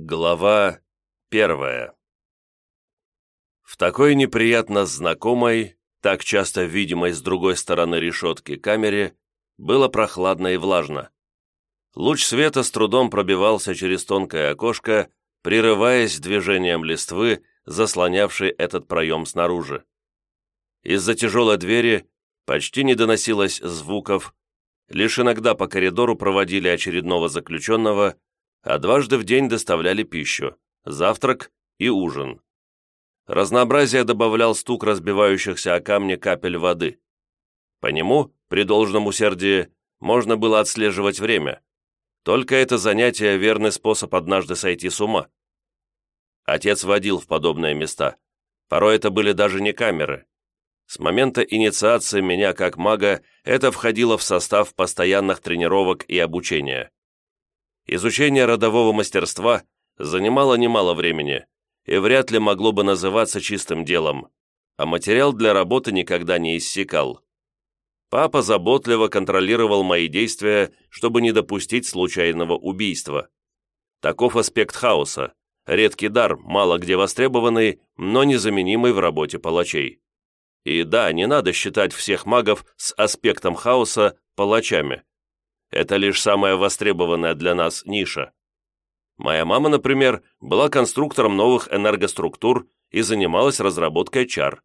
Глава первая В такой неприятно знакомой, так часто видимой с другой стороны решетки камере, было прохладно и влажно. Луч света с трудом пробивался через тонкое окошко, прерываясь движением листвы, заслонявшей этот проем снаружи. Из-за тяжелой двери почти не доносилось звуков, лишь иногда по коридору проводили очередного заключенного, а дважды в день доставляли пищу, завтрак и ужин. Разнообразие добавлял стук разбивающихся о камни капель воды. По нему, при должном усердии, можно было отслеживать время. Только это занятие – верный способ однажды сойти с ума. Отец водил в подобные места. Порой это были даже не камеры. С момента инициации меня как мага это входило в состав постоянных тренировок и обучения. Изучение родового мастерства занимало немало времени и вряд ли могло бы называться чистым делом, а материал для работы никогда не иссякал. Папа заботливо контролировал мои действия, чтобы не допустить случайного убийства. Таков аспект хаоса, редкий дар, мало где востребованный, но незаменимый в работе палачей. И да, не надо считать всех магов с аспектом хаоса палачами. Это лишь самая востребованная для нас ниша. Моя мама, например, была конструктором новых энергоструктур и занималась разработкой чар.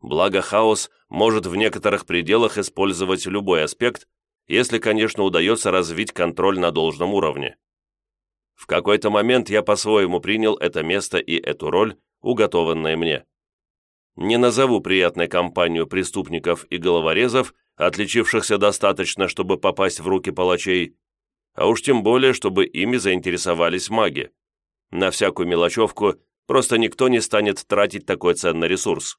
Благо, хаос может в некоторых пределах использовать любой аспект, если, конечно, удается развить контроль на должном уровне. В какой-то момент я по-своему принял это место и эту роль, уготованные мне. Не назову приятной компанию преступников и головорезов, отличившихся достаточно, чтобы попасть в руки палачей, а уж тем более, чтобы ими заинтересовались маги. На всякую мелочевку просто никто не станет тратить такой ценный ресурс.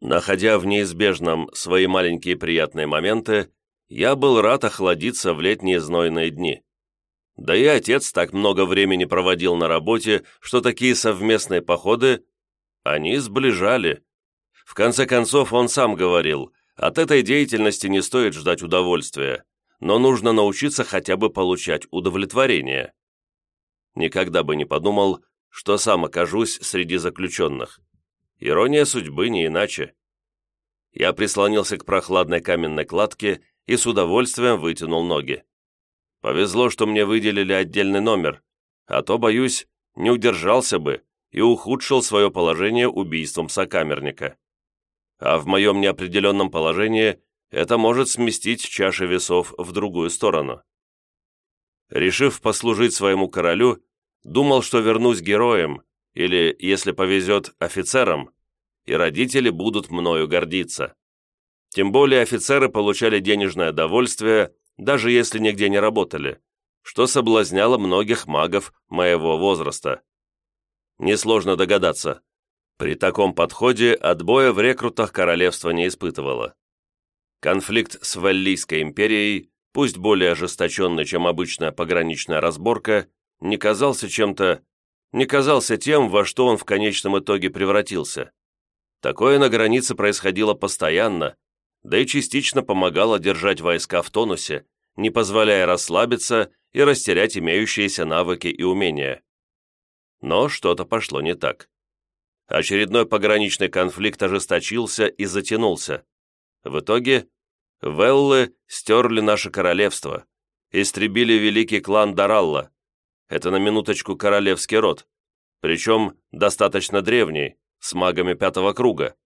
Находя в неизбежном свои маленькие приятные моменты, я был рад охладиться в летние знойные дни. Да и отец так много времени проводил на работе, что такие совместные походы, они сближали. В конце концов, он сам говорил, от этой деятельности не стоит ждать удовольствия, но нужно научиться хотя бы получать удовлетворение. Никогда бы не подумал, что сам окажусь среди заключенных. Ирония судьбы не иначе. Я прислонился к прохладной каменной кладке и с удовольствием вытянул ноги. Повезло, что мне выделили отдельный номер, а то, боюсь, не удержался бы и ухудшил свое положение убийством сокамерника а в моем неопределенном положении это может сместить чаши весов в другую сторону. Решив послужить своему королю, думал, что вернусь героем, или, если повезет, офицером, и родители будут мною гордиться. Тем более офицеры получали денежное довольствие, даже если нигде не работали, что соблазняло многих магов моего возраста. Несложно догадаться, при таком подходе отбоя в рекрутах королевство не испытывало. Конфликт с Валлийской империей, пусть более ожесточенный, чем обычная пограничная разборка, не казался чем-то, не казался тем, во что он в конечном итоге превратился. Такое на границе происходило постоянно, да и частично помогало держать войска в тонусе, не позволяя расслабиться и растерять имеющиеся навыки и умения. Но что-то пошло не так. Очередной пограничный конфликт ожесточился и затянулся. В итоге Веллы стерли наше королевство, истребили великий клан Даралла. Это на минуточку королевский род, причем достаточно древний, с магами пятого круга,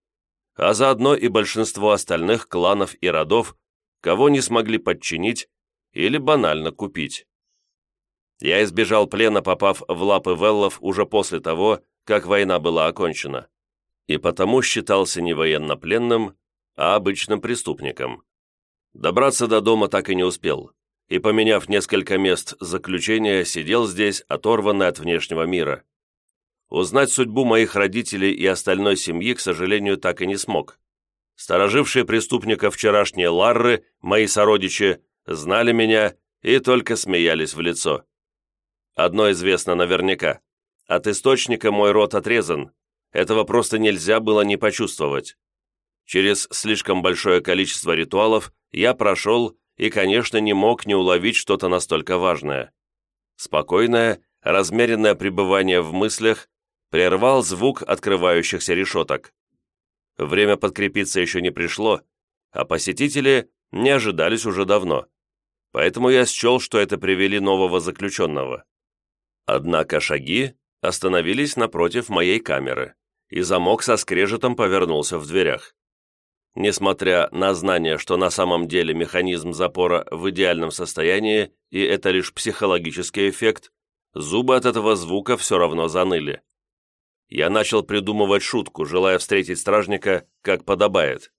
а заодно и большинство остальных кланов и родов, кого не смогли подчинить или банально купить. Я избежал плена, попав в лапы Веллов уже после того, как война была окончена, и потому считался не военнопленным, а обычным преступником. Добраться до дома так и не успел, и, поменяв несколько мест заключения, сидел здесь, оторванный от внешнего мира. Узнать судьбу моих родителей и остальной семьи, к сожалению, так и не смог. Сторожившие преступника вчерашние Ларры, мои сородичи, знали меня и только смеялись в лицо. Одно известно наверняка. От источника мой рот отрезан. Этого просто нельзя было не почувствовать. Через слишком большое количество ритуалов я прошел и, конечно, не мог не уловить что-то настолько важное. Спокойное, размеренное пребывание в мыслях прервал звук открывающихся решеток. Время подкрепиться еще не пришло, а посетители не ожидались уже давно. Поэтому я счел, что это привели нового заключенного. Однако шаги остановились напротив моей камеры, и замок со скрежетом повернулся в дверях. Несмотря на знание, что на самом деле механизм запора в идеальном состоянии, и это лишь психологический эффект, зубы от этого звука все равно заныли. Я начал придумывать шутку, желая встретить стражника, как подобает.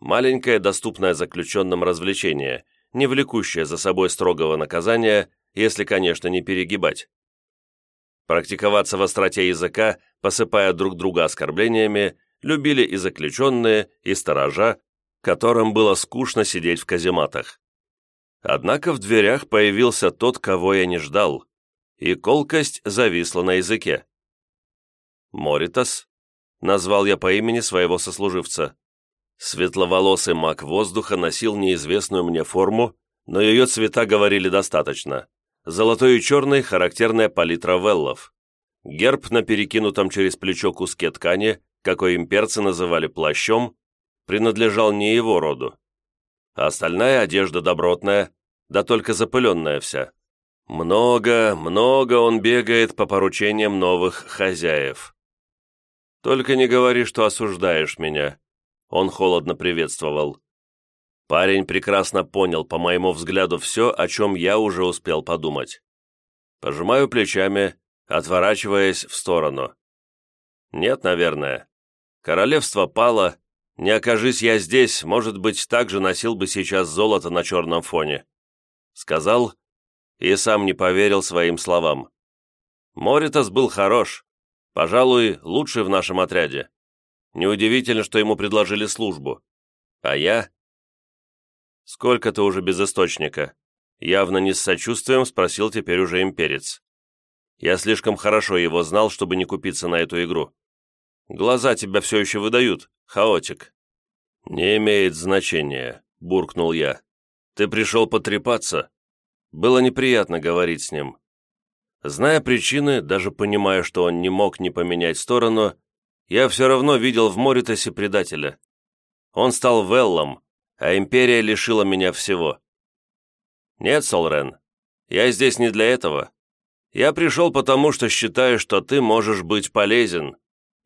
Маленькое, доступное заключенным развлечение, не влекущее за собой строгого наказания, если, конечно, не перегибать. Практиковаться в остроте языка, посыпая друг друга оскорблениями, любили и заключенные, и сторожа, которым было скучно сидеть в казематах. Однако в дверях появился тот, кого я не ждал, и колкость зависла на языке. «Моритас», — назвал я по имени своего сослуживца. Светловолосый маг воздуха носил неизвестную мне форму, но ее цвета говорили достаточно. Золотой и черный – характерная палитра веллов. Герб на перекинутом через плечо куске ткани какой имперцы называли плащом, принадлежал не его роду. А остальная одежда добротная, да только запыленная вся. Много, много он бегает по поручениям новых хозяев. «Только не говори, что осуждаешь меня», — он холодно приветствовал. Парень прекрасно понял, по моему взгляду, все, о чем я уже успел подумать. Пожимаю плечами, отворачиваясь в сторону. Нет, наверное. Королевство пало. Не окажись я здесь, может быть, также носил бы сейчас золото на черном фоне. Сказал и сам не поверил своим словам. Моритас был хорош. Пожалуй, лучший в нашем отряде. Неудивительно, что ему предложили службу. А я... «Сколько ты уже без источника?» Явно не с сочувствием спросил теперь уже имперец. Я слишком хорошо его знал, чтобы не купиться на эту игру. Глаза тебя все еще выдают, хаотик». «Не имеет значения», — буркнул я. «Ты пришел потрепаться?» Было неприятно говорить с ним. Зная причины, даже понимая, что он не мог не поменять сторону, я все равно видел в Моритасе предателя. Он стал Веллом, а Империя лишила меня всего. Нет, Солрен, я здесь не для этого. Я пришел потому, что считаю, что ты можешь быть полезен,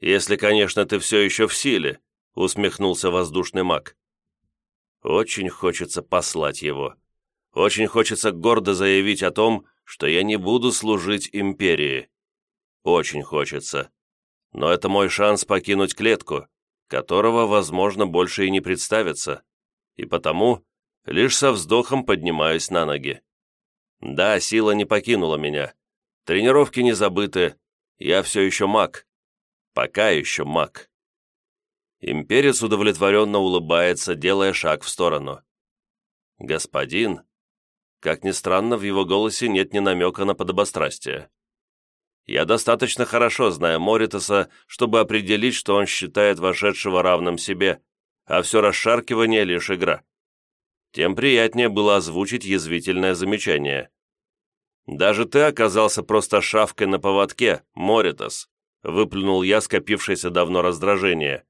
«Если, конечно, ты все еще в силе», — усмехнулся воздушный маг. «Очень хочется послать его. Очень хочется гордо заявить о том, что я не буду служить империи. Очень хочется. Но это мой шанс покинуть клетку, которого, возможно, больше и не представится. И потому лишь со вздохом поднимаюсь на ноги. Да, сила не покинула меня. Тренировки не забыты. Я все еще маг. Пока еще маг. Имперец удовлетворенно улыбается, делая шаг в сторону. «Господин?» Как ни странно, в его голосе нет ни намека на подобострастие. Я достаточно хорошо знаю Моритаса, чтобы определить, что он считает вошедшего равным себе, а все расшаркивание — лишь игра. Тем приятнее было озвучить язвительное замечание. «Даже ты оказался просто шавкой на поводке, Моритас выплюнул я скопившееся давно раздражение.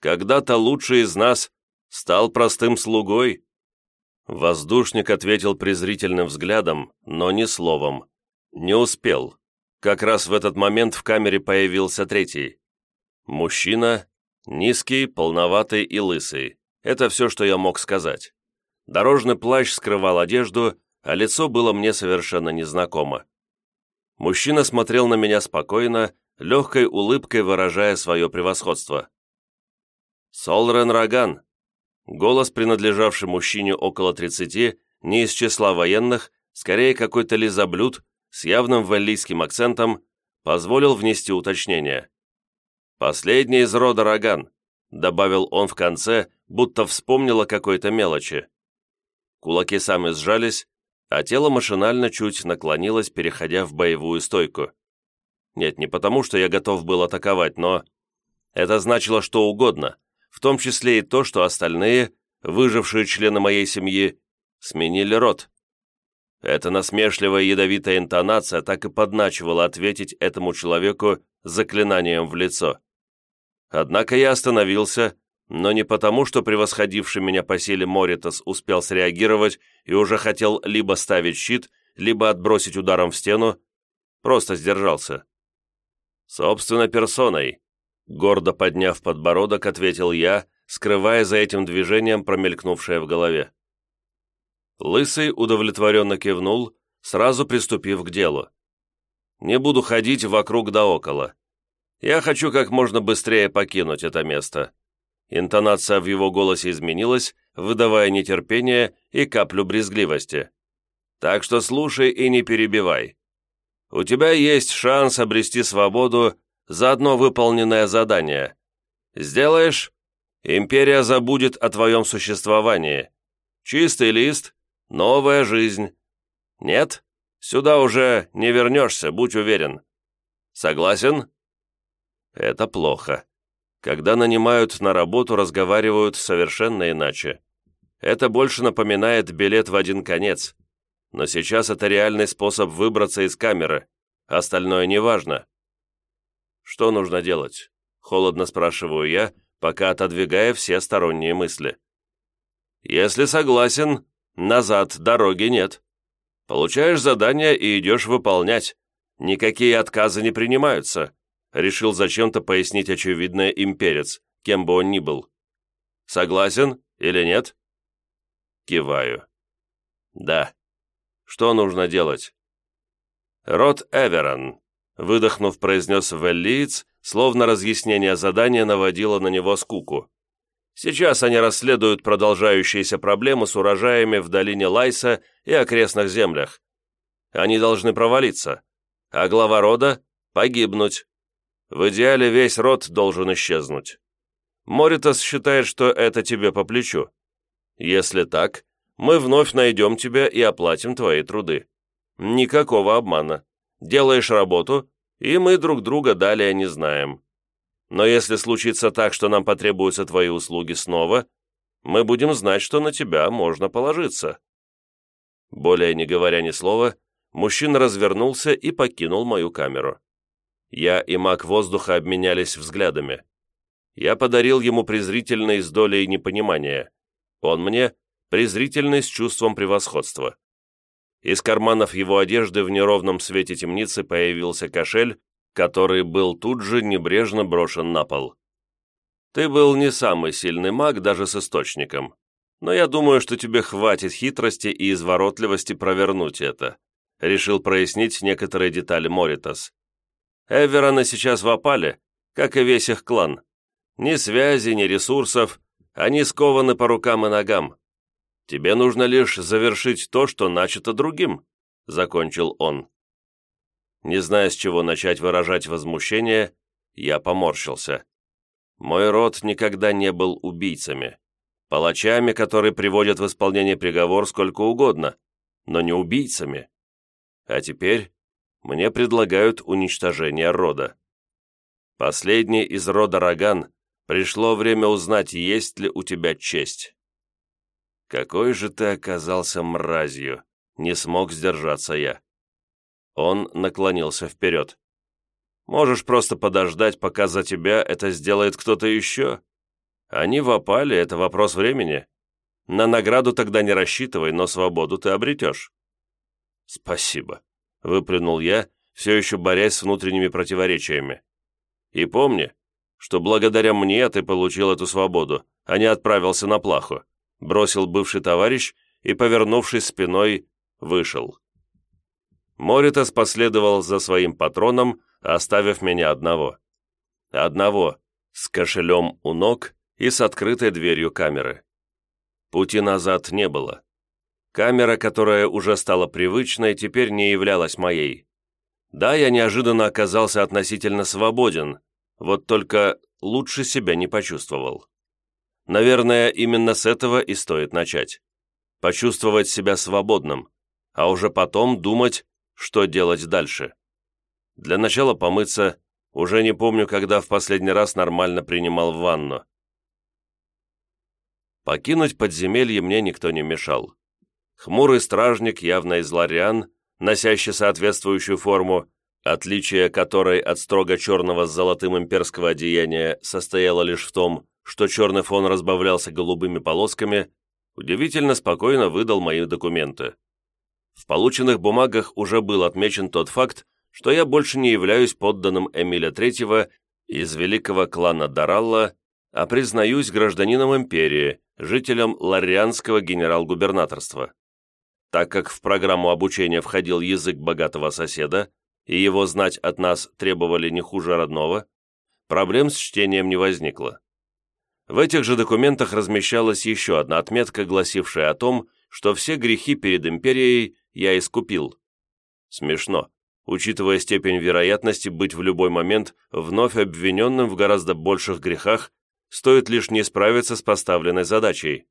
«Когда-то лучший из нас стал простым слугой». Воздушник ответил презрительным взглядом, но не словом. Не успел. Как раз в этот момент в камере появился третий. Мужчина, низкий, полноватый и лысый. Это все, что я мог сказать. Дорожный плащ скрывал одежду, а лицо было мне совершенно незнакомо. Мужчина смотрел на меня спокойно, легкой улыбкой выражая свое превосходство. «Солрен Раган!» Голос, принадлежавший мужчине около тридцати, не из числа военных, скорее какой-то лизоблюд с явным валлийским акцентом, позволил внести уточнение. «Последний из рода Раган», — добавил он в конце, будто вспомнил о какой-то мелочи. Кулаки сами сжались, а тело машинально чуть наклонилось, переходя в боевую стойку. Нет, не потому, что я готов был атаковать, но... Это значило что угодно, в том числе и то, что остальные, выжившие члены моей семьи, сменили род. Эта насмешливая ядовитая интонация так и подначивала ответить этому человеку заклинанием в лицо. Однако я остановился, но не потому, что превосходивший меня по силе Моритас успел среагировать и уже хотел либо ставить щит, либо отбросить ударом в стену, просто сдержался. Собственно, персоной, гордо подняв подбородок, ответил я, скрывая за этим движением промелькнувшее в голове. Лысый удовлетворенно кивнул, сразу приступив к делу. «Не буду ходить вокруг да около. Я хочу как можно быстрее покинуть это место». Интонация в его голосе изменилась, выдавая нетерпение и каплю брезгливости. «Так что слушай и не перебивай. У тебя есть шанс обрести свободу за одно выполненное задание. Сделаешь? Империя забудет о твоем существовании. Чистый лист, новая жизнь. Нет? Сюда уже не вернешься, будь уверен. Согласен? Это плохо. Когда нанимают на работу, разговаривают совершенно иначе. Это больше напоминает билет в один конец. Но сейчас это реальный способ выбраться из камеры. Остальное не важно. Что нужно делать? Холодно спрашиваю я, пока отодвигая все сторонние мысли. Если согласен, назад дороги нет. Получаешь задание и идешь выполнять. Никакие отказы не принимаются решил зачем-то пояснить очевидное имперец, кем бы он ни был. «Согласен или нет?» Киваю. «Да. Что нужно делать?» «Рот Эверон», — выдохнув, произнес Веллиец, словно разъяснение задания наводило на него скуку. «Сейчас они расследуют продолжающиеся проблемы с урожаями в долине Лайса и окрестных землях. Они должны провалиться, а глава рода — погибнуть. В идеале весь род должен исчезнуть. Моритас считает, что это тебе по плечу. Если так, мы вновь найдем тебя и оплатим твои труды. Никакого обмана. Делаешь работу, и мы друг друга далее не знаем. Но если случится так, что нам потребуются твои услуги снова, мы будем знать, что на тебя можно положиться». Более не говоря ни слова, мужчина развернулся и покинул мою камеру. Я и маг воздуха обменялись взглядами. Я подарил ему презрительный с долей непонимания. Он мне презрительный с чувством превосходства. Из карманов его одежды в неровном свете темницы появился кошель, который был тут же небрежно брошен на пол. Ты был не самый сильный маг даже с источником, но я думаю, что тебе хватит хитрости и изворотливости провернуть это», решил прояснить некоторые детали Моритас. Эвероны сейчас в опале, как и весь их клан. Ни связи, ни ресурсов, они скованы по рукам и ногам. Тебе нужно лишь завершить то, что начато другим», — закончил он. Не зная, с чего начать выражать возмущение, я поморщился. Мой род никогда не был убийцами. Палачами, которые приводят в исполнение приговор сколько угодно, но не убийцами. А теперь мне предлагают уничтожение рода. Последний из рода Роган, пришло время узнать, есть ли у тебя честь. Какой же ты оказался мразью, не смог сдержаться я. Он наклонился вперед. Можешь просто подождать, пока за тебя это сделает кто-то еще. Они в опале, это вопрос времени. На награду тогда не рассчитывай, но свободу ты обретешь. Спасибо выплюнул я, все еще борясь с внутренними противоречиями. «И помни, что благодаря мне ты получил эту свободу, а не отправился на плаху», бросил бывший товарищ и, повернувшись спиной, вышел. Моритас последовал за своим патроном, оставив меня одного. Одного, с кошелем у ног и с открытой дверью камеры. Пути назад не было. Камера, которая уже стала привычной, теперь не являлась моей. Да, я неожиданно оказался относительно свободен, вот только лучше себя не почувствовал. Наверное, именно с этого и стоит начать. Почувствовать себя свободным, а уже потом думать, что делать дальше. Для начала помыться, уже не помню, когда в последний раз нормально принимал ванну. Покинуть подземелье мне никто не мешал. Хмурый стражник, явно из лариан, носящий соответствующую форму, отличие которой от строго черного с золотым имперского одеяния состояло лишь в том, что черный фон разбавлялся голубыми полосками, удивительно спокойно выдал мои документы. В полученных бумагах уже был отмечен тот факт, что я больше не являюсь подданным Эмиля Третьего из великого клана Даралла, а признаюсь гражданином империи, жителем Ларианского генерал-губернаторства. Так как в программу обучения входил язык богатого соседа, и его знать от нас требовали не хуже родного, проблем с чтением не возникло. В этих же документах размещалась еще одна отметка, гласившая о том, что все грехи перед империей я искупил. Смешно, учитывая степень вероятности быть в любой момент вновь обвиненным в гораздо больших грехах, стоит лишь не справиться с поставленной задачей.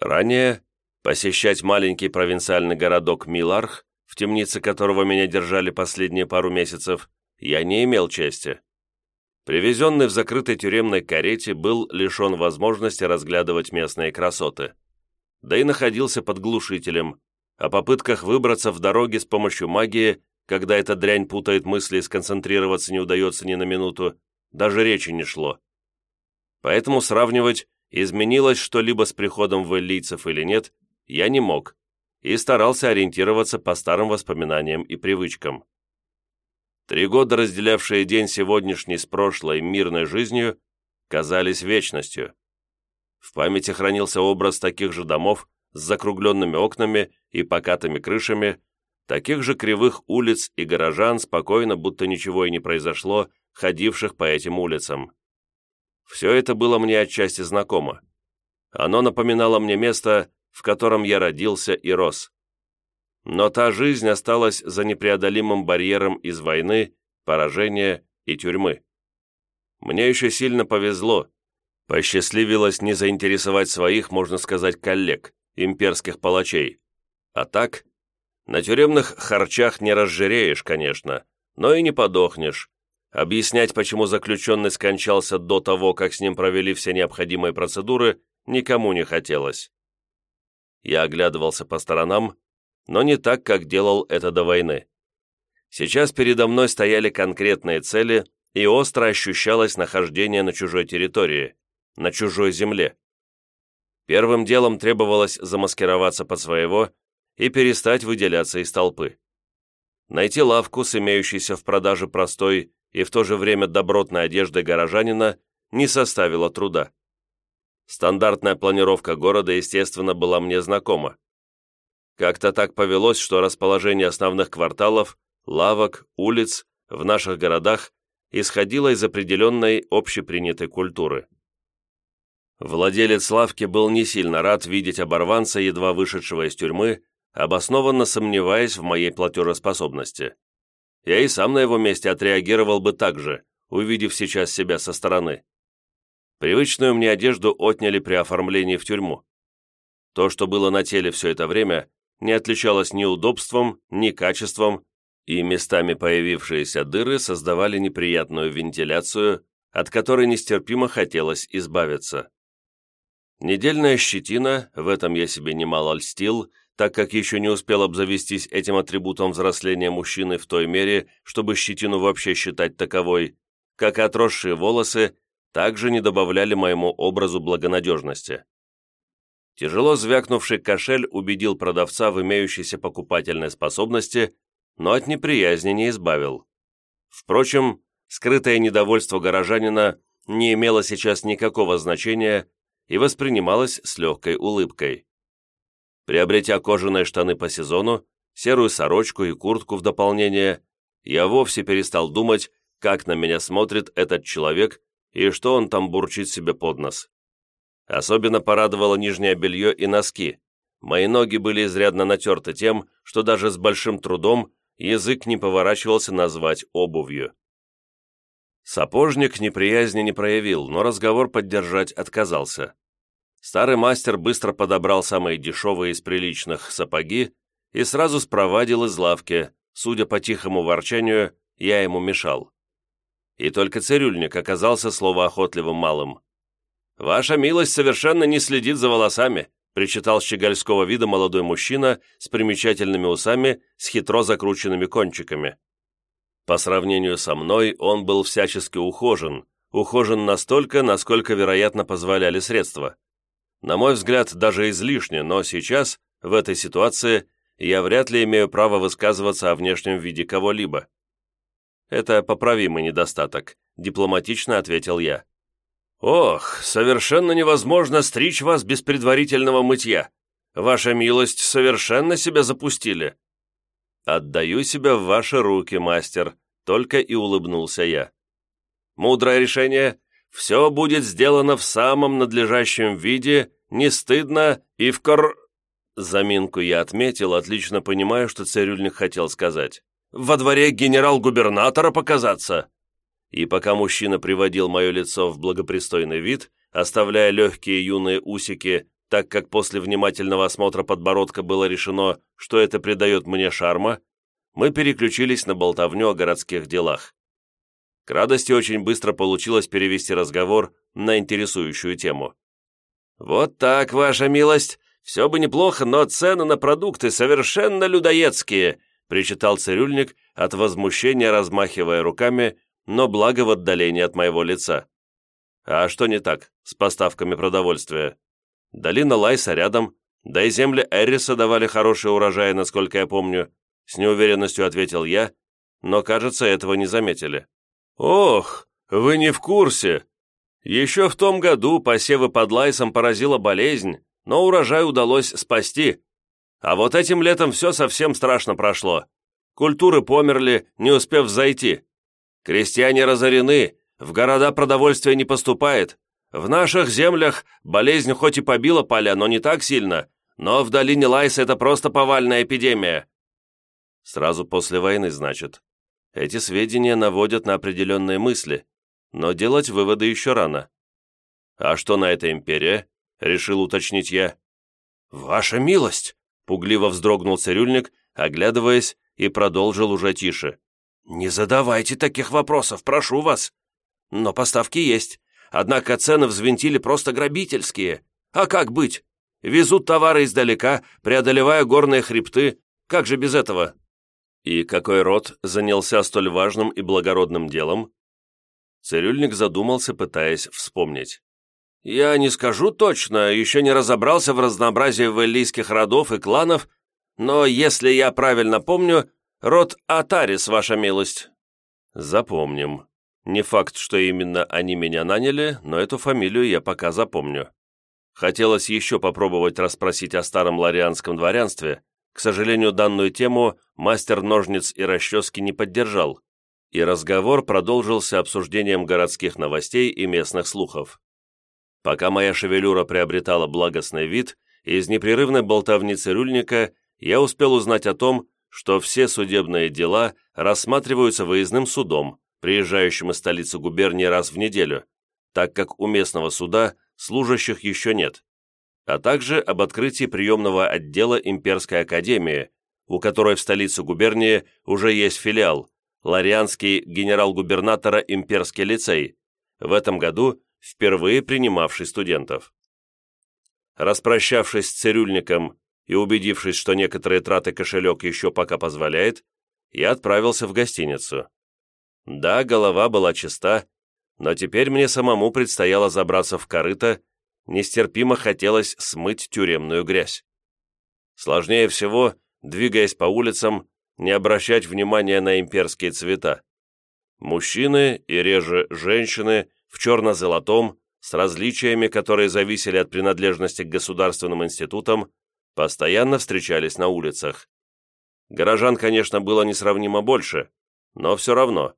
Ранее посещать маленький провинциальный городок Миларх в темнице которого меня держали последние пару месяцев, я не имел чести. Привезенный в закрытой тюремной карете был лишен возможности разглядывать местные красоты. Да и находился под глушителем. О попытках выбраться в дороге с помощью магии, когда эта дрянь путает мысли и сконцентрироваться не удается ни на минуту, даже речи не шло. Поэтому сравнивать, изменилось что-либо с приходом вэллийцев или нет, я не мог и старался ориентироваться по старым воспоминаниям и привычкам. Три года, разделявшие день сегодняшний с прошлой мирной жизнью, казались вечностью. В памяти хранился образ таких же домов с закругленными окнами и покатыми крышами, таких же кривых улиц и горожан, спокойно, будто ничего и не произошло, ходивших по этим улицам. Все это было мне отчасти знакомо. Оно напоминало мне место, в котором я родился и рос. Но та жизнь осталась за непреодолимым барьером из войны, поражения и тюрьмы. Мне еще сильно повезло. Посчастливилось не заинтересовать своих, можно сказать, коллег, имперских палачей. А так, на тюремных харчах не разжиреешь, конечно, но и не подохнешь. Объяснять, почему заключенный скончался до того, как с ним провели все необходимые процедуры, никому не хотелось. Я оглядывался по сторонам, но не так, как делал это до войны. Сейчас передо мной стояли конкретные цели, и остро ощущалось нахождение на чужой территории, на чужой земле. Первым делом требовалось замаскироваться под своего и перестать выделяться из толпы. Найти лавку с имеющейся в продаже простой и в то же время добротной одеждой горожанина не составило труда. Стандартная планировка города, естественно, была мне знакома. Как-то так повелось, что расположение основных кварталов, лавок, улиц в наших городах исходило из определенной общепринятой культуры. Владелец лавки был не сильно рад видеть оборванца, едва вышедшего из тюрьмы, обоснованно сомневаясь в моей платежеспособности. Я и сам на его месте отреагировал бы так же, увидев сейчас себя со стороны. Привычную мне одежду отняли при оформлении в тюрьму. То, что было на теле все это время, не отличалось ни удобством, ни качеством, и местами появившиеся дыры создавали неприятную вентиляцию, от которой нестерпимо хотелось избавиться. Недельная щетина, в этом я себе немало льстил, так как еще не успел обзавестись этим атрибутом взросления мужчины в той мере, чтобы щетину вообще считать таковой, как и отросшие волосы также не добавляли моему образу благонадежности. Тяжело звякнувший кошель убедил продавца в имеющейся покупательной способности, но от неприязни не избавил. Впрочем, скрытое недовольство горожанина не имело сейчас никакого значения и воспринималось с легкой улыбкой. Приобретя кожаные штаны по сезону, серую сорочку и куртку в дополнение, я вовсе перестал думать, как на меня смотрит этот человек и что он там бурчит себе под нос. Особенно порадовало нижнее белье и носки. Мои ноги были изрядно натерты тем, что даже с большим трудом язык не поворачивался назвать обувью. Сапожник неприязни не проявил, но разговор поддержать отказался. Старый мастер быстро подобрал самые дешевые из приличных сапоги и сразу спровадил из лавки, судя по тихому ворчанию, я ему мешал и только цирюльник оказался словоохотливым малым. «Ваша милость совершенно не следит за волосами», причитал щегольского вида молодой мужчина с примечательными усами с хитро закрученными кончиками. По сравнению со мной он был всячески ухожен, ухожен настолько, насколько, вероятно, позволяли средства. На мой взгляд, даже излишне, но сейчас, в этой ситуации, я вряд ли имею право высказываться о внешнем виде кого-либо. Это поправимый недостаток, дипломатично ответил я. «Ох, совершенно невозможно стричь вас без предварительного мытья. Ваша милость совершенно себя запустили». «Отдаю себя в ваши руки, мастер», — только и улыбнулся я. «Мудрое решение. Все будет сделано в самом надлежащем виде, не стыдно и в кор...» Заминку я отметил, отлично понимаю, что цирюльник хотел сказать. «Во дворе генерал-губернатора показаться!» И пока мужчина приводил мое лицо в благопристойный вид, оставляя легкие юные усики, так как после внимательного осмотра подбородка было решено, что это придает мне шарма, мы переключились на болтовню о городских делах. К радости очень быстро получилось перевести разговор на интересующую тему. «Вот так, ваша милость, все бы неплохо, но цены на продукты совершенно людоедские», причитал цирюльник от возмущения, размахивая руками но благо в отдалении от моего лица. А что не так с поставками продовольствия? Долина Лайса рядом, да и земли Эрриса давали хороший урожай, насколько я помню, с неуверенностью ответил я, но, кажется, этого не заметили. Ох, вы не в курсе. Еще в том году посевы под Лайсом поразила болезнь, но урожай удалось спасти. А вот этим летом все совсем страшно прошло. Культуры померли, не успев зайти. Крестьяне разорены, в города продовольствие не поступает. В наших землях болезнь хоть и побила поля, но не так сильно, но в долине Лайса это просто повальная эпидемия». Сразу после войны, значит. Эти сведения наводят на определенные мысли, но делать выводы еще рано. «А что на это империя?» — решил уточнить я. «Ваша милость!» — пугливо вздрогнул цирюльник, оглядываясь, и продолжил уже тише. «Не задавайте таких вопросов, прошу вас. Но поставки есть, однако цены взвинтили просто грабительские. А как быть? Везут товары издалека, преодолевая горные хребты. Как же без этого?» «И какой род занялся столь важным и благородным делом?» Цирюльник задумался, пытаясь вспомнить. «Я не скажу точно, еще не разобрался в разнообразии валлийских родов и кланов, но, если я правильно помню, Род Атарис, ваша милость». «Запомним. Не факт, что именно они меня наняли, но эту фамилию я пока запомню. Хотелось еще попробовать расспросить о старом ларианском дворянстве. К сожалению, данную тему мастер ножниц и расчески не поддержал, и разговор продолжился обсуждением городских новостей и местных слухов. Пока моя шевелюра приобретала благостный вид, из непрерывной болтовни цирюльника я успел узнать о том, что все судебные дела рассматриваются выездным судом, приезжающим из столицы губернии раз в неделю, так как у местного суда служащих еще нет, а также об открытии приемного отдела Имперской Академии, у которой в столице губернии уже есть филиал, Ларианский генерал-губернатора Имперский лицей, в этом году впервые принимавший студентов. Распрощавшись с цирюльником и убедившись, что некоторые траты кошелек еще пока позволяет, я отправился в гостиницу. Да, голова была чиста, но теперь мне самому предстояло забраться в корыто, нестерпимо хотелось смыть тюремную грязь. Сложнее всего, двигаясь по улицам, не обращать внимания на имперские цвета. Мужчины и реже женщины в черно-золотом, с различиями, которые зависели от принадлежности к государственным институтам, постоянно встречались на улицах. Горожан, конечно, было несравнимо больше, но все равно.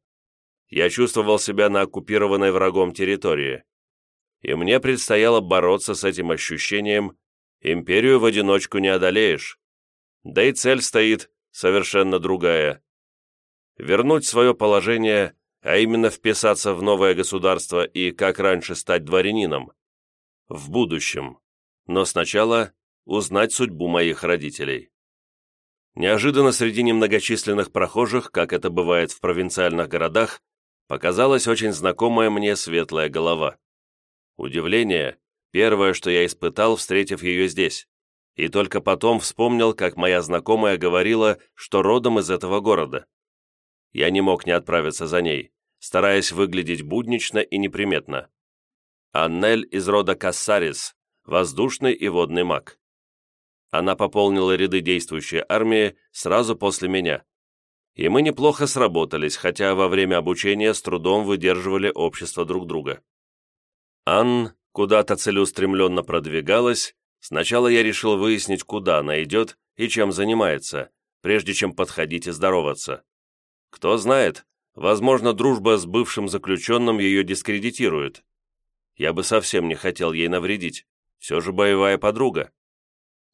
Я чувствовал себя на оккупированной врагом территории. И мне предстояло бороться с этим ощущением, империю в одиночку не одолеешь. Да и цель стоит совершенно другая. Вернуть свое положение, а именно вписаться в новое государство и, как раньше, стать дворянином. В будущем. Но сначала узнать судьбу моих родителей. Неожиданно среди немногочисленных прохожих, как это бывает в провинциальных городах, показалась очень знакомая мне светлая голова. Удивление, Первое, что я испытал, встретив ее здесь. И только потом вспомнил, как моя знакомая говорила, что родом из этого города. Я не мог не отправиться за ней, стараясь выглядеть буднично и неприметно. Аннель из рода Кассарис, воздушный и водный маг. Она пополнила ряды действующей армии сразу после меня. И мы неплохо сработались, хотя во время обучения с трудом выдерживали общество друг друга. Анн куда-то целеустремленно продвигалась, сначала я решил выяснить, куда она идет и чем занимается, прежде чем подходить и здороваться. Кто знает, возможно, дружба с бывшим заключенным ее дискредитирует. Я бы совсем не хотел ей навредить, все же боевая подруга.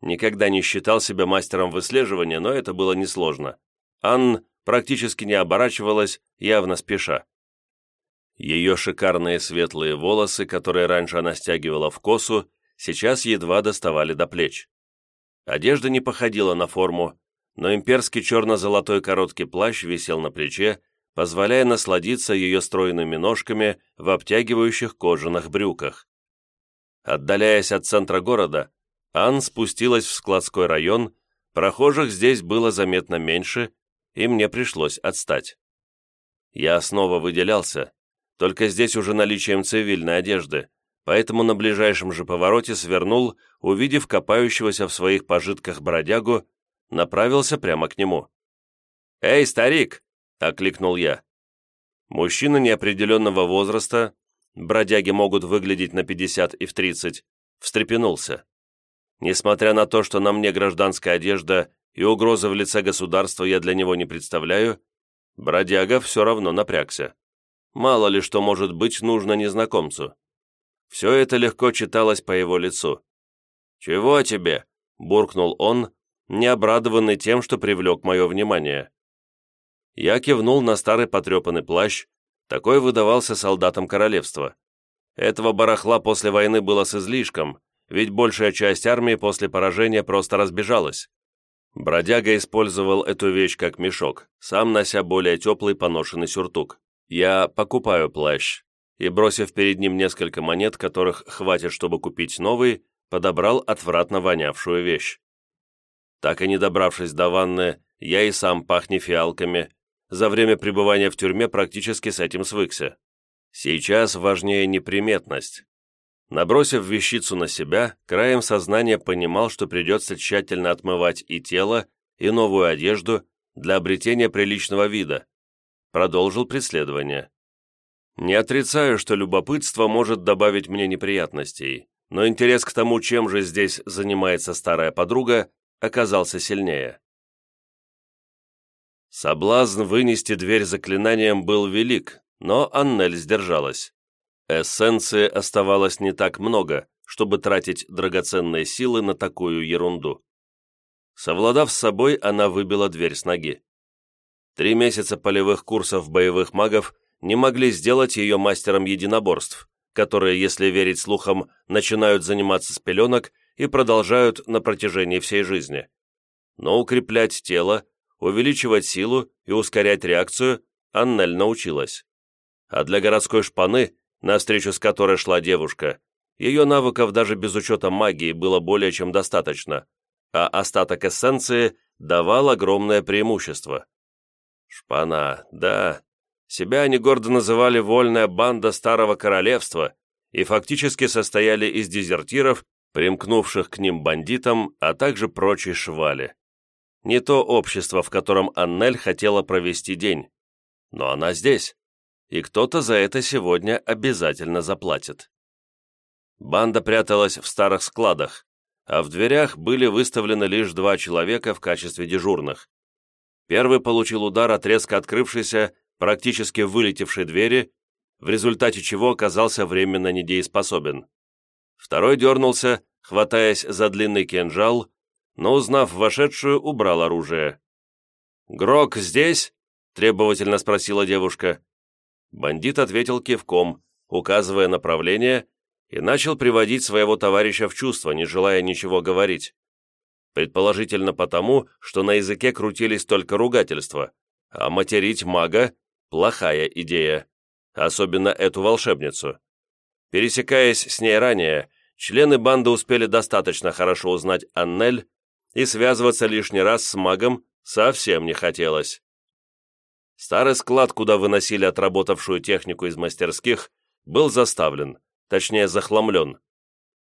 Никогда не считал себя мастером выслеживания, но это было несложно. Анн практически не оборачивалась, явно спеша. Ее шикарные светлые волосы, которые раньше она стягивала в косу, сейчас едва доставали до плеч. Одежда не походила на форму, но имперский черно-золотой короткий плащ висел на плече, позволяя насладиться ее стройными ножками в обтягивающих кожаных брюках. Отдаляясь от центра города, Ан спустилась в складской район, прохожих здесь было заметно меньше, и мне пришлось отстать. Я снова выделялся, только здесь уже наличием цивильной одежды, поэтому на ближайшем же повороте свернул, увидев копающегося в своих пожитках бродягу, направился прямо к нему. «Эй, старик!» — окликнул я. Мужчина неопределенного возраста, бродяги могут выглядеть на 50 и в 30, встрепенулся. Несмотря на то, что на мне гражданская одежда и угрозы в лице государства я для него не представляю, бродяга все равно напрягся. Мало ли что может быть нужно незнакомцу. Все это легко читалось по его лицу. «Чего тебе?» – буркнул он, не обрадованный тем, что привлек мое внимание. Я кивнул на старый потрепанный плащ, такой выдавался солдатам королевства. Этого барахла после войны было с излишком, ведь большая часть армии после поражения просто разбежалась. Бродяга использовал эту вещь как мешок, сам нося более теплый поношенный сюртук. Я покупаю плащ, и, бросив перед ним несколько монет, которых хватит, чтобы купить новый, подобрал отвратно вонявшую вещь. Так и не добравшись до ванны, я и сам пахни фиалками, за время пребывания в тюрьме практически с этим свыкся. Сейчас важнее неприметность. Набросив вещицу на себя, краем сознания понимал, что придется тщательно отмывать и тело, и новую одежду для обретения приличного вида, продолжил преследование. Не отрицаю, что любопытство может добавить мне неприятностей, но интерес к тому, чем же здесь занимается старая подруга, оказался сильнее. Соблазн вынести дверь заклинанием был велик, но Аннель сдержалась. Эссенции оставалось не так много, чтобы тратить драгоценные силы на такую ерунду. Совладав с собой, она выбила дверь с ноги. Три месяца полевых курсов боевых магов не могли сделать ее мастером единоборств, которые, если верить слухам, начинают заниматься с пеленок и продолжают на протяжении всей жизни. Но укреплять тело, увеличивать силу и ускорять реакцию Аннель научилась. А для городской шпаны, навстречу с которой шла девушка, ее навыков даже без учета магии было более чем достаточно, а остаток эссенции давал огромное преимущество. Шпана, да. Себя они гордо называли «вольная банда Старого Королевства» и фактически состояли из дезертиров, примкнувших к ним бандитам, а также прочей швали. Не то общество, в котором Аннель хотела провести день. Но она здесь, и кто-то за это сегодня обязательно заплатит. Банда пряталась в старых складах, а в дверях были выставлены лишь два человека в качестве дежурных. Первый получил удар от резко открывшейся, практически вылетевшей двери, в результате чего оказался временно недееспособен. Второй дернулся, хватаясь за длинный кинжал, но, узнав вошедшую, убрал оружие. «Грок здесь?» – требовательно спросила девушка. Бандит ответил кивком, указывая направление, и начал приводить своего товарища в чувство, не желая ничего говорить. Предположительно потому, что на языке крутились только ругательства, а материть мага – плохая идея, особенно эту волшебницу. Пересекаясь с ней ранее, члены банды успели достаточно хорошо узнать Аннель, и связываться лишний раз с магом совсем не хотелось. Старый склад, куда выносили отработавшую технику из мастерских, был заставлен, точнее захламлен.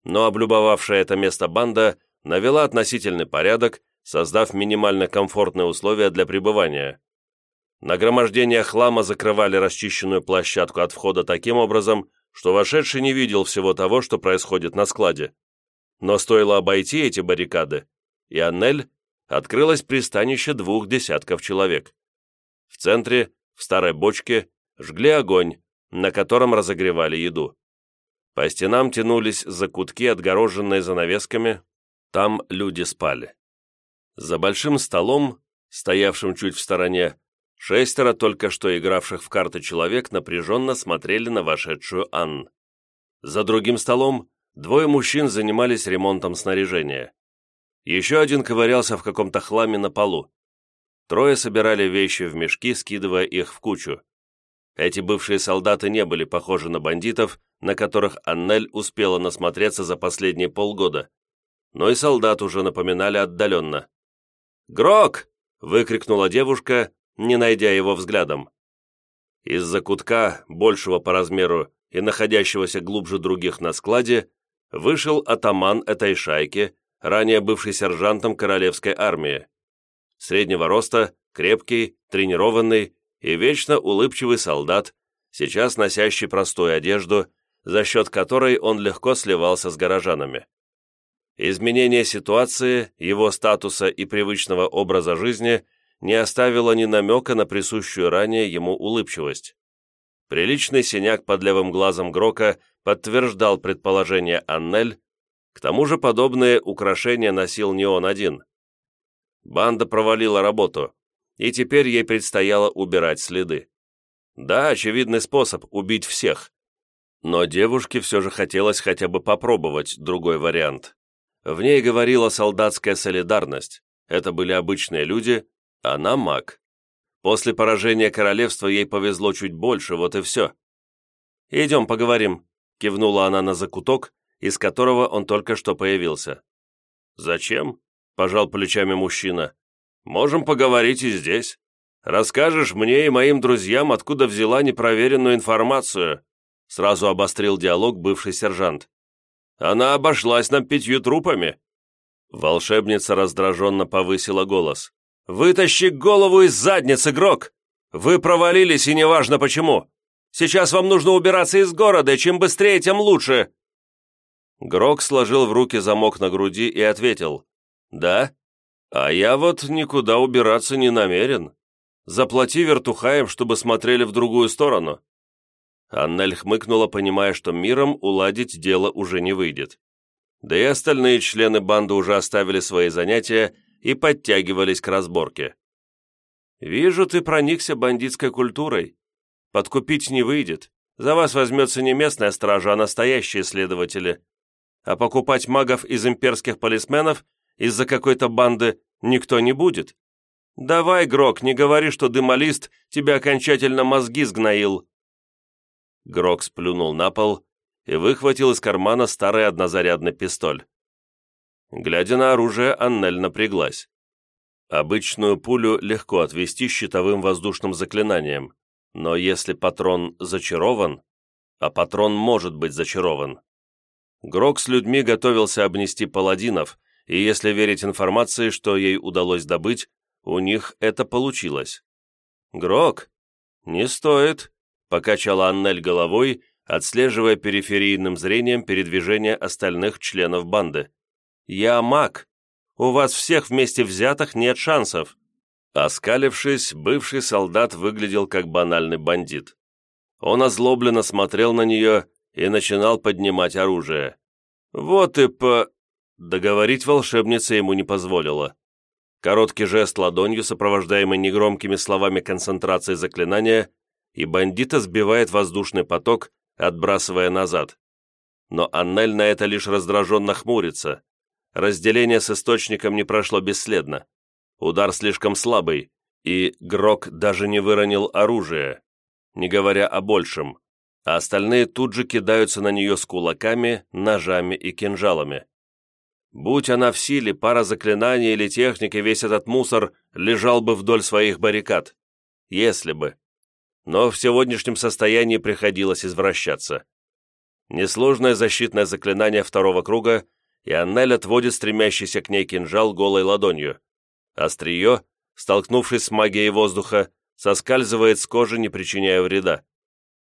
Но облюбовавшая это место банда навела относительный порядок, создав минимально комфортные условия для пребывания. Нагромождения хлама закрывали расчищенную площадку от входа таким образом, что вошедший не видел всего того, что происходит на складе. Но стоило обойти эти баррикады, и Аннель открылось пристанище двух десятков человек. В центре, в старой бочке, жгли огонь, на котором разогревали еду. По стенам тянулись закутки, отгороженные занавесками, там люди спали. За большим столом, стоявшим чуть в стороне, шестеро только что игравших в карты человек напряженно смотрели на вошедшую Анн. За другим столом двое мужчин занимались ремонтом снаряжения. Еще один ковырялся в каком-то хламе на полу. Трое собирали вещи в мешки, скидывая их в кучу. Эти бывшие солдаты не были похожи на бандитов, на которых Аннель успела насмотреться за последние полгода. Но и солдат уже напоминали отдаленно. «Грок!» — выкрикнула девушка, не найдя его взглядом. Из-за кутка, большего по размеру и находящегося глубже других на складе, вышел атаман этой шайки, ранее бывший сержантом королевской армии. Среднего роста, крепкий, тренированный и вечно улыбчивый солдат, сейчас носящий простую одежду, за счет которой он легко сливался с горожанами. Изменение ситуации, его статуса и привычного образа жизни не оставило ни намека на присущую ранее ему улыбчивость. Приличный синяк под левым глазом Грока подтверждал предположение Аннель, к тому же подобные украшения носил не он один. Банда провалила работу, и теперь ей предстояло убирать следы. Да, очевидный способ убить всех. Но девушке все же хотелось хотя бы попробовать другой вариант. В ней говорила солдатская солидарность. Это были обычные люди, она маг. После поражения королевства ей повезло чуть больше, вот и все. «Идем поговорим», — кивнула она на закуток, из которого он только что появился. «Зачем?» — пожал плечами мужчина. «Можем поговорить и здесь. Расскажешь мне и моим друзьям, откуда взяла непроверенную информацию», сразу обострил диалог бывший сержант. Она обошлась нам пятью трупами». Волшебница раздраженно повысила голос. «Вытащи голову из задницы, Грок! Вы провалились, и неважно почему. Сейчас вам нужно убираться из города, чем быстрее, тем лучше!» Грок сложил в руки замок на груди и ответил. «Да? А я вот никуда убираться не намерен. Заплати вертухаем, чтобы смотрели в другую сторону. Аннель хмыкнула, понимая, что миром уладить дело уже не выйдет. Да и остальные члены банды уже оставили свои занятия и подтягивались к разборке. «Вижу, ты проникся бандитской культурой. Подкупить не выйдет. За вас возьмется не местная стража, а настоящие следователи. А покупать магов из имперских полисменов из-за какой-то банды никто не будет. Давай, Грок, не говори, что дымолист тебя окончательно мозги сгноил». Грок сплюнул на пол и выхватил из кармана старый однозарядный пистоль. Глядя на оружие, Аннель напряглась. Обычную пулю легко отвести щитовым воздушным заклинанием, но если патрон зачарован, а патрон может быть зачарован, Грок с людьми готовился обнести паладинов, и если верить информации, что ей удалось добыть, у них это получилось. «Грок? Не стоит», покачала Аннель головой, отслеживая периферийным зрением передвижение остальных членов банды. «Я маг. У вас всех вместе взятых нет шансов». Оскалившись, бывший солдат выглядел как банальный бандит. Он озлобленно смотрел на нее и начинал поднимать оружие. «Вот и по...» Договорить волшебница ему не позволила. Короткий жест ладонью, сопровождаемый негромкими словами концентрации заклинания, и бандита сбивает воздушный поток, отбрасывая назад. Но Аннель на это лишь раздраженно хмурится. Разделение с источником не прошло бесследно. Удар слишком слабый, и Грок даже не выронил оружие, не говоря о большем. А остальные тут же кидаются на нее с кулаками, ножами и кинжалами. Будь она в силе, пара заклинаний или техники, весь этот мусор лежал бы вдоль своих баррикад. Если бы. Но в сегодняшнем состоянии приходилось извращаться. Несложное защитное заклинание второго круга, и Аннель отводит стремящийся к ней кинжал голой ладонью. Острие, столкнувшись с магией воздуха, соскальзывает с кожи, не причиняя вреда.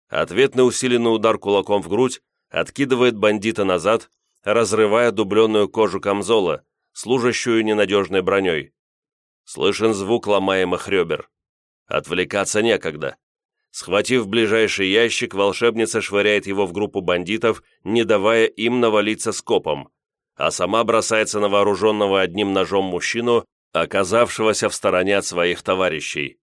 Ответный усиленный удар кулаком в грудь откидывает бандита назад, разрывая дубленную кожу камзола, служащую ненадежной броней. Слышен звук ломаемых ребер. Отвлекаться некогда. Схватив ближайший ящик, волшебница швыряет его в группу бандитов, не давая им навалиться скопом, а сама бросается на вооруженного одним ножом мужчину, оказавшегося в стороне от своих товарищей.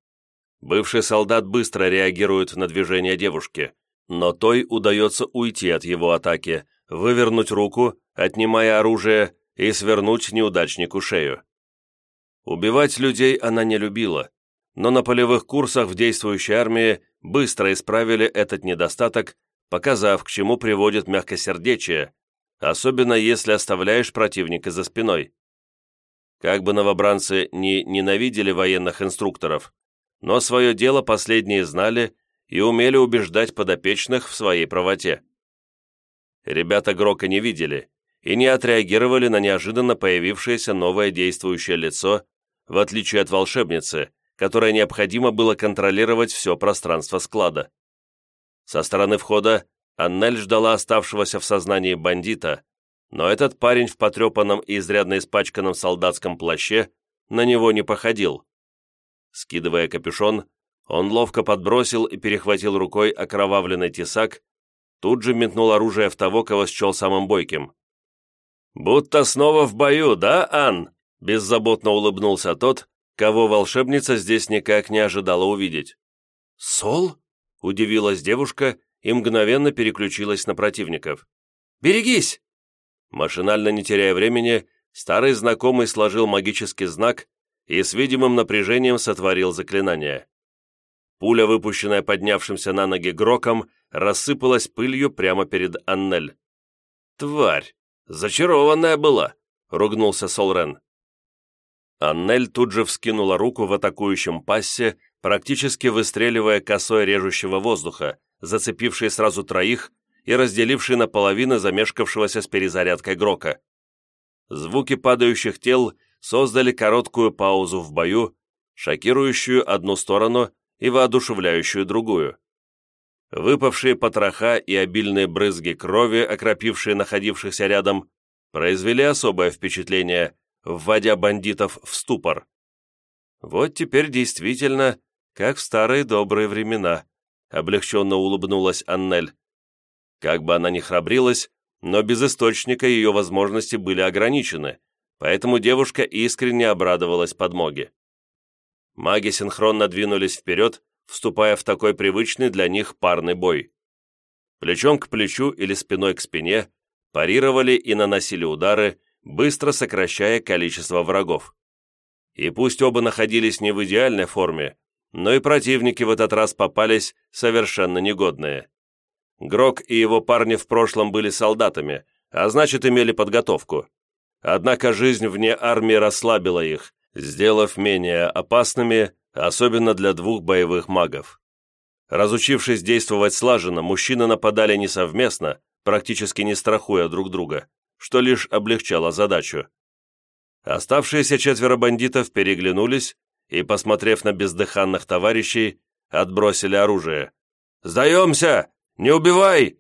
Бывший солдат быстро реагирует на движение девушки, но той удается уйти от его атаки, вывернуть руку, отнимая оружие, и свернуть неудачнику шею. Убивать людей она не любила, но на полевых курсах в действующей армии быстро исправили этот недостаток, показав, к чему приводит мягкосердечие, особенно если оставляешь противника за спиной. Как бы новобранцы не ненавидели военных инструкторов, но свое дело последние знали и умели убеждать подопечных в своей правоте. Ребята Грока не видели и не отреагировали на неожиданно появившееся новое действующее лицо, в отличие от волшебницы, которой необходимо было контролировать все пространство склада. Со стороны входа Аннель ждала оставшегося в сознании бандита, но этот парень в потрепанном и изрядно испачканном солдатском плаще на него не походил. Скидывая капюшон, он ловко подбросил и перехватил рукой окровавленный тесак, тут же метнул оружие в того, кого счел самым бойким. «Будто снова в бою, да, Ан?» Беззаботно улыбнулся тот, кого волшебница здесь никак не ожидала увидеть. «Сол?» — удивилась девушка и мгновенно переключилась на противников. «Берегись!» Машинально не теряя времени, старый знакомый сложил магический знак и с видимым напряжением сотворил заклинание. Пуля, выпущенная поднявшимся на ноги Гроком, рассыпалась пылью прямо перед Аннель. «Тварь! Зачарованная была!» — ругнулся Солрен. Аннель тут же вскинула руку в атакующем пассе, практически выстреливая косой режущего воздуха, зацепивший сразу троих и разделивший наполовину замешкавшегося с перезарядкой Грока. Звуки падающих тел создали короткую паузу в бою, шокирующую одну сторону и воодушевляющую другую. Выпавшие потроха и обильные брызги крови, окропившие находившихся рядом, произвели особое впечатление, вводя бандитов в ступор. Вот теперь действительно, как в старые добрые времена, облегченно улыбнулась Аннель. Как бы она ни храбрилась, но без источника ее возможности были ограничены, поэтому девушка искренне обрадовалась подмоге. Маги синхронно двинулись вперед, вступая в такой привычный для них парный бой. Плечом к плечу или спиной к спине парировали и наносили удары, быстро сокращая количество врагов. И пусть оба находились не в идеальной форме, но и противники в этот раз попались совершенно негодные. Грок и его парни в прошлом были солдатами, а значит имели подготовку. Однако жизнь вне армии расслабила их, сделав менее опасными, особенно для двух боевых магов. Разучившись действовать слаженно, мужчины нападали не совместно, практически не страхуя друг друга что лишь облегчало задачу. Оставшиеся четверо бандитов переглянулись и, посмотрев на бездыханных товарищей, отбросили оружие. «Сдаемся! Не убивай!»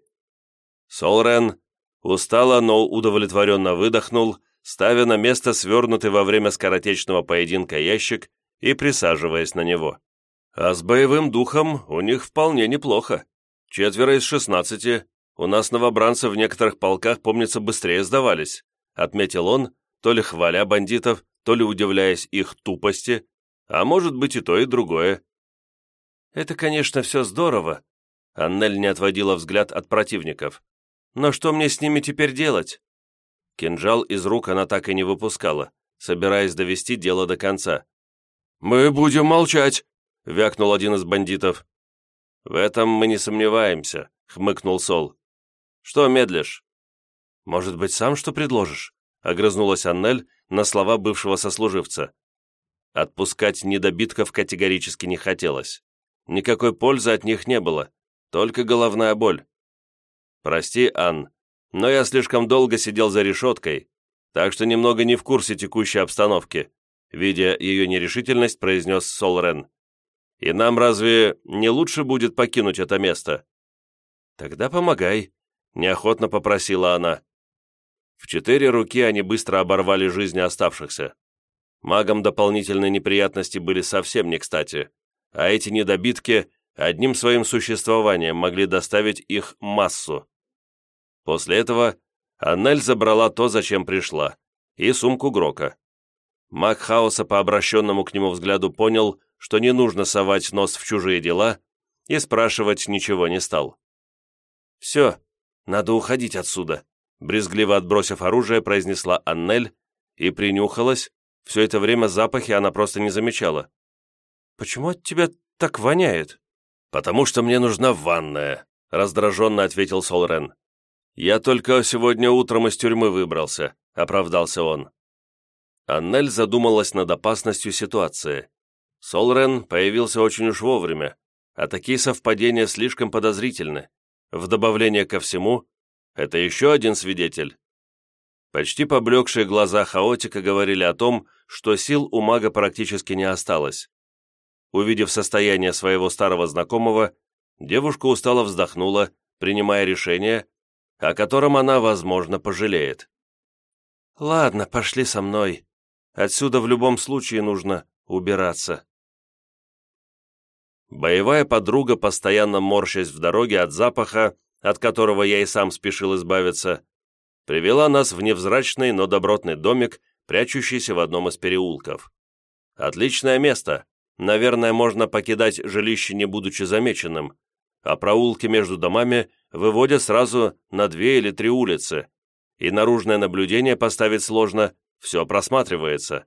Солрен устало, но удовлетворенно выдохнул, ставя на место свернутый во время скоротечного поединка ящик и присаживаясь на него. А с боевым духом у них вполне неплохо. Четверо из шестнадцати, у нас новобранцы в некоторых полках, помнится, быстрее сдавались», отметил он, то ли хваля бандитов, то ли удивляясь их тупости, а может быть и то, и другое. «Это, конечно, все здорово», Аннель не отводила взгляд от противников. «Но что мне с ними теперь делать?» Кинжал из рук она так и не выпускала, собираясь довести дело до конца. «Мы будем молчать», — вякнул один из бандитов. «В этом мы не сомневаемся», — хмыкнул Сол. «Что медлишь?» «Может быть, сам что предложишь?» — огрызнулась Аннель на слова бывшего сослуживца. Отпускать недобитков категорически не хотелось. Никакой пользы от них не было, только головная боль. «Прости, Ан, но я слишком долго сидел за решеткой, так что немного не в курсе текущей обстановки», видя ее нерешительность, произнес Сол Рен. «И нам разве не лучше будет покинуть это место?» «Тогда помогай», — неохотно попросила она. В четыре руки они быстро оборвали жизни оставшихся. Магам дополнительные неприятности были совсем не кстати, а эти недобитки одним своим существованием могли доставить их массу. После этого Аннель забрала то, зачем пришла, и сумку Грока. Маг Хаоса по обращенному к нему взгляду понял, что не нужно совать нос в чужие дела, и спрашивать ничего не стал. «Все, надо уходить отсюда», брезгливо отбросив оружие, произнесла Аннель и принюхалась, все это время запахи она просто не замечала. «Почему от тебя так воняет?» «Потому что мне нужна ванная», — раздраженно ответил Солрен. «Я только сегодня утром из тюрьмы выбрался», — оправдался он. Аннель задумалась над опасностью ситуации. Солрен появился очень уж вовремя, а такие совпадения слишком подозрительны. В добавление ко всему, это еще один свидетель. Почти поблекшие глаза хаотика говорили о том, что сил у мага практически не осталось. Увидев состояние своего старого знакомого, девушка устало вздохнула, принимая решение, о котором она, возможно, пожалеет. «Ладно, пошли со мной. Отсюда в любом случае нужно убираться». Боевая подруга, постоянно морщась в дороге от запаха, от которого я и сам спешил избавиться, привела нас в невзрачный, но добротный домик, прячущийся в одном из переулков. Отличное место. Наверное, можно покидать жилище, не будучи замеченным, а проулки между домами выводят сразу на две или три улицы, и наружное наблюдение поставить сложно, все просматривается.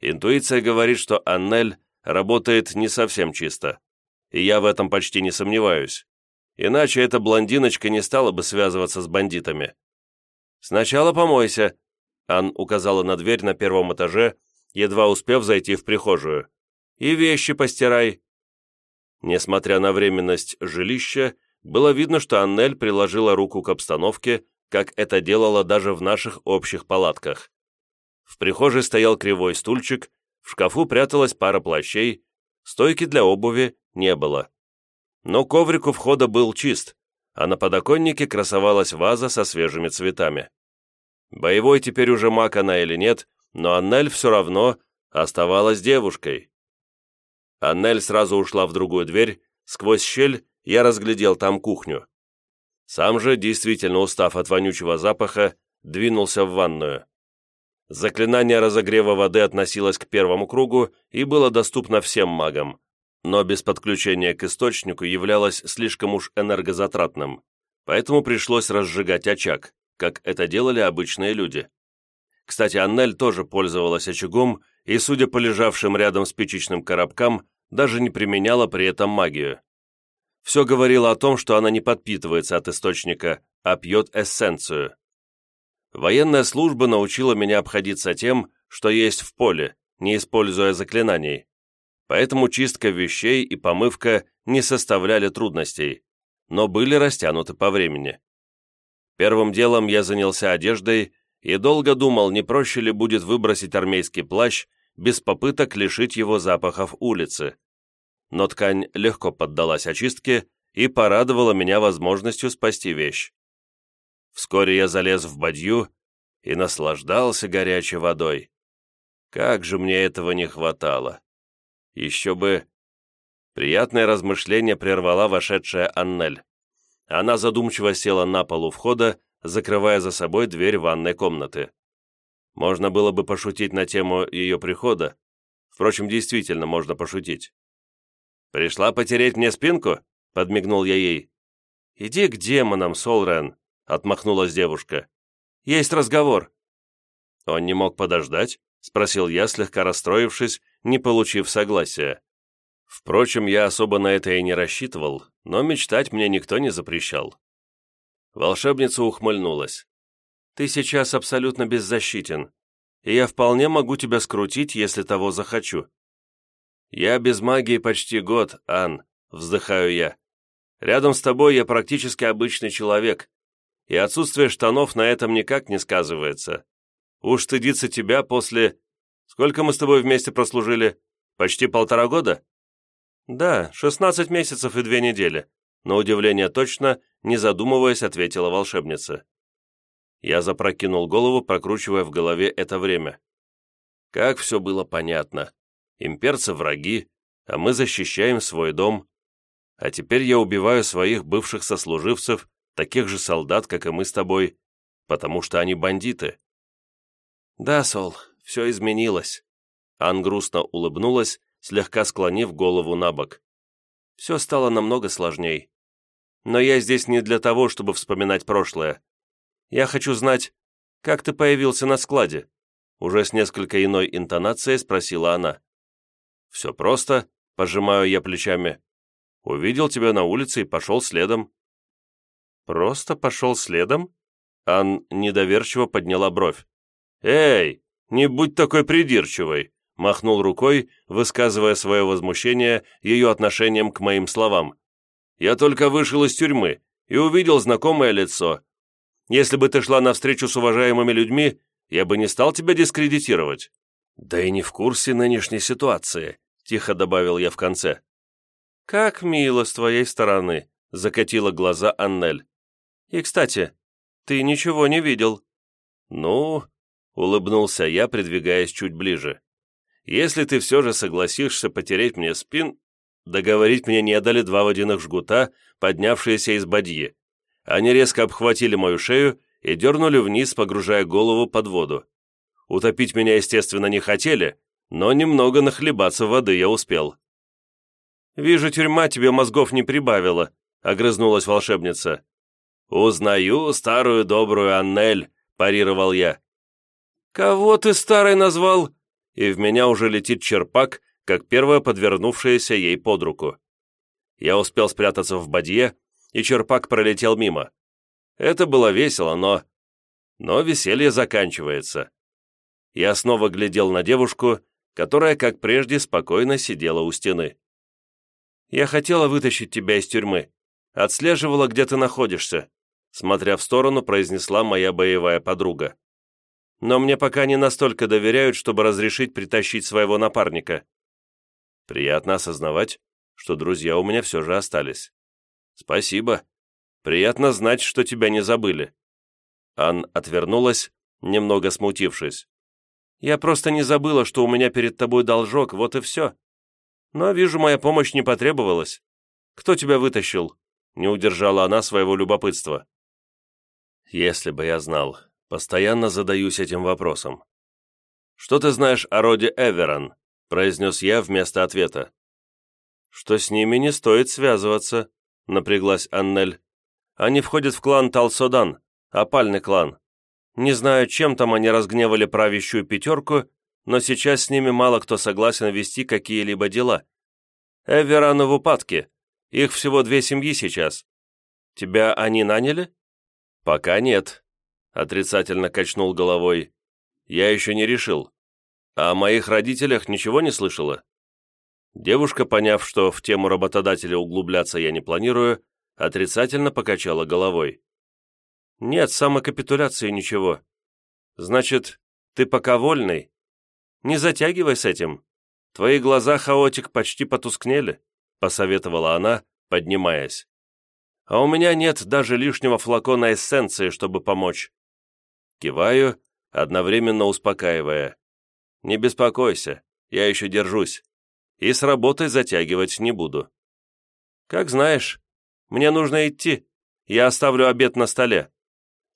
Интуиция говорит, что Аннель работает не совсем чисто, и я в этом почти не сомневаюсь. Иначе эта блондиночка не стала бы связываться с бандитами. «Сначала помойся», — Ан указала на дверь на первом этаже, едва успев зайти в прихожую. «И вещи постирай». Несмотря на временность жилища, было видно, что Аннель приложила руку к обстановке, как это делала даже в наших общих палатках. В прихожей стоял кривой стульчик, в шкафу пряталась пара плащей, стойки для обуви не было но коврик у входа был чист, а на подоконнике красовалась ваза со свежими цветами. Боевой теперь уже маг она или нет, но Аннель все равно оставалась девушкой. Аннель сразу ушла в другую дверь, сквозь щель я разглядел там кухню. Сам же, действительно устав от вонючего запаха, двинулся в ванную. Заклинание разогрева воды относилось к первому кругу и было доступно всем магам, но без подключения к источнику являлось слишком уж энергозатратным, поэтому пришлось разжигать очаг, как это делали обычные люди. Кстати, Аннель тоже пользовалась очагом и, судя по лежавшим рядом спичечным коробкам, даже не применяла при этом магию. Все говорило о том, что она не подпитывается от источника, а пьет эссенцию. Военная служба научила меня обходиться тем, что есть в поле, не используя заклинаний поэтому чистка вещей и помывка не составляли трудностей, но были растянуты по времени. Первым делом я занялся одеждой и долго думал, не проще ли будет выбросить армейский плащ без попыток лишить его запахов улицы. Но ткань легко поддалась очистке и порадовала меня возможностью спасти вещь. Вскоре я залез в бадью и наслаждался горячей водой. Как же мне этого не хватало! Еще бы... Приятное размышление прервала вошедшая Аннель. Она задумчиво села на полу входа, закрывая за собой дверь ванной комнаты. Можно было бы пошутить на тему ее прихода. Впрочем, действительно можно пошутить. «Пришла потереть мне спинку?» — подмигнул я ей. «Иди к демонам, Солрен», — отмахнулась девушка. «Есть разговор». Он не мог подождать, — спросил я, слегка расстроившись, не получив согласия. Впрочем, я особо на это и не рассчитывал, но мечтать мне никто не запрещал. Волшебница ухмыльнулась. «Ты сейчас абсолютно беззащитен, и я вполне могу тебя скрутить, если того захочу». «Я без магии почти год, Ан», — вздыхаю я. «Рядом с тобой я практически обычный человек, и отсутствие штанов на этом никак не сказывается. Уж стыдиться тебя после... Сколько мы с тобой вместе прослужили? Почти полтора года?» «Да, шестнадцать месяцев и две недели», на удивление точно, не задумываясь, ответила волшебница. Я запрокинул голову, прокручивая в голове это время. Как все было понятно. Имперцы враги, а мы защищаем свой дом. А теперь я убиваю своих бывших сослуживцев, таких же солдат, как и мы с тобой, потому что они бандиты. Да, Сол, все изменилось. Ан грустно улыбнулась, слегка склонив голову на бок. Все стало намного сложней. Но я здесь не для того, чтобы вспоминать прошлое. Я хочу знать, как ты появился на складе?» Уже с несколько иной интонацией спросила она. «Все просто», — пожимаю я плечами. «Увидел тебя на улице и пошел следом». «Просто пошел следом?» Ан недоверчиво подняла бровь. «Эй, не будь такой придирчивой!» махнул рукой, высказывая свое возмущение ее отношением к моим словам. Я только вышел из тюрьмы и увидел знакомое лицо. Если бы ты шла навстречу с уважаемыми людьми, я бы не стал тебя дискредитировать». «Да и не в курсе нынешней ситуации», — тихо добавил я в конце. «Как мило с твоей стороны», — закатила глаза Аннель. «И, кстати, ты ничего не видел». «Ну...» — улыбнулся я, придвигаясь чуть ближе. «Если ты все же согласишься потереть мне спин, Договорить мне не дали два водяных жгута, поднявшиеся из бадьи. Они резко обхватили мою шею и дернули вниз, погружая голову под воду. Утопить меня, естественно, не хотели, но немного нахлебаться воды я успел. «Вижу, тюрьма тебе мозгов не прибавила», — огрызнулась волшебница. «Узнаю старую добрую Аннель», — парировал я. «Кого ты старой назвал?» И в меня уже летит черпак, как первая подвернувшаяся ей под руку. Я успел спрятаться в бадье, и черпак пролетел мимо. Это было весело, но... Но веселье заканчивается. Я снова глядел на девушку, которая, как прежде, спокойно сидела у стены. «Я хотела вытащить тебя из тюрьмы. Отслеживала, где ты находишься», смотря в сторону, произнесла моя боевая подруга. «Но мне пока не настолько доверяют, чтобы разрешить притащить своего напарника. Приятно осознавать, что друзья у меня все же остались. Спасибо. Приятно знать, что тебя не забыли. Ан отвернулась, немного смутившись. Я просто не забыла, что у меня перед тобой должок, вот и все. Но, вижу, моя помощь не потребовалась. Кто тебя вытащил?» Не удержала она своего любопытства. «Если бы я знал. Постоянно задаюсь этим вопросом. Что ты знаешь о роде Эверон?» произнес я вместо ответа. «Что с ними не стоит связываться», — напряглась Аннель. «Они входят в клан Талсодан, опальный клан. Не знаю, чем там они разгневали правящую пятерку, но сейчас с ними мало кто согласен вести какие-либо дела. Эвераны в упадке. Их всего две семьи сейчас. Тебя они наняли?» «Пока нет», — отрицательно качнул головой. «Я еще не решил. А о моих родителях ничего не слышала?» Девушка, поняв, что в тему работодателя углубляться я не планирую, отрицательно покачала головой. «Нет, самокапитуляции ничего. Значит, ты пока вольный? Не затягивай с этим. Твои глаза, хаотик, почти потускнели», посоветовала она, поднимаясь. «А у меня нет даже лишнего флакона эссенции, чтобы помочь». Киваю, одновременно успокаивая. Не беспокойся, я еще держусь. И с работой затягивать не буду. Как знаешь, мне нужно идти. Я оставлю обед на столе.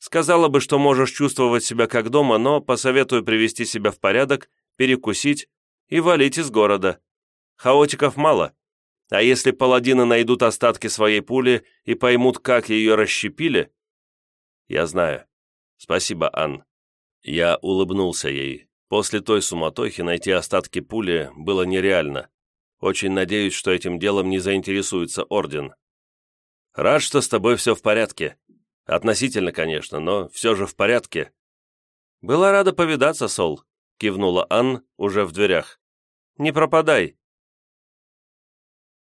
Сказала бы, что можешь чувствовать себя как дома, но посоветую привести себя в порядок, перекусить и валить из города. Хаотиков мало. А если паладины найдут остатки своей пули и поймут, как ее расщепили... Я знаю. Спасибо, Ан. Я улыбнулся ей. После той суматохи найти остатки пули было нереально. Очень надеюсь, что этим делом не заинтересуется Орден. Рад, что с тобой все в порядке. Относительно, конечно, но все же в порядке. Была рада повидаться, Сол, кивнула Ан уже в дверях. Не пропадай,